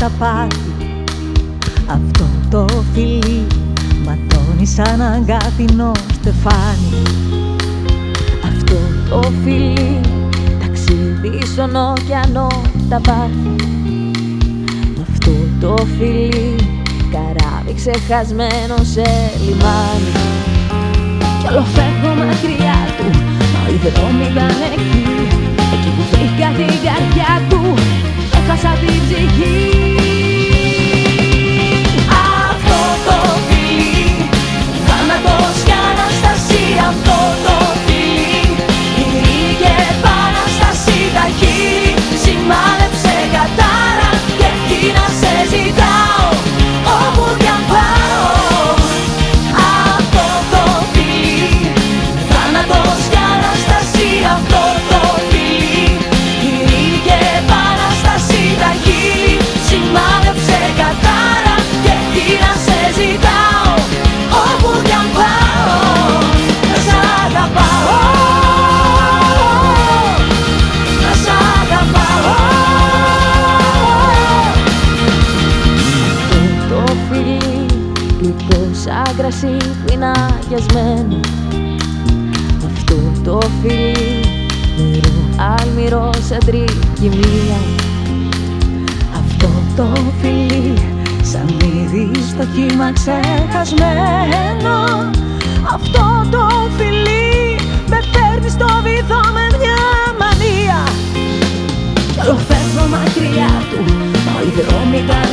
τα πάθη. Αυτό το φιλί ματώνει σαν αγκάθινο στεφάνι. Αυτό το φιλί ταξίδι στον ωκεανό τα βάθη Αυτό το φιλί καράβι ξεχασμένο σε λιμάνι. Κι όλο φεύγω μακριά του Μα όλοι δρόμοι κρασί που είναι αγιασμένο. Αυτό το φιλί νερό αλμυρό σαν τρικυμία Αυτό το φιλί σαν μύδι στο κύμα ξεχασμένο. Αυτό το φιλί με παίρνει στο βυθό με μια μανία. Κι όλο φεύγω μακριά του, μα η